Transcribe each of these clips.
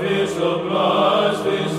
αφήσω πλάστης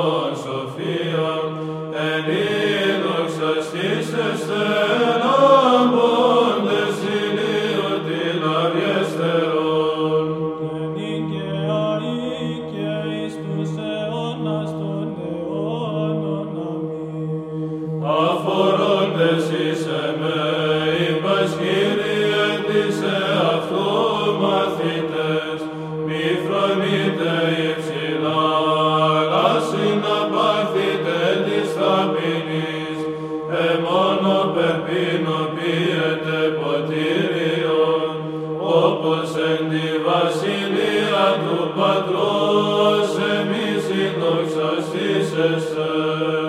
Πατρός εμείς η δόξα στις εσές.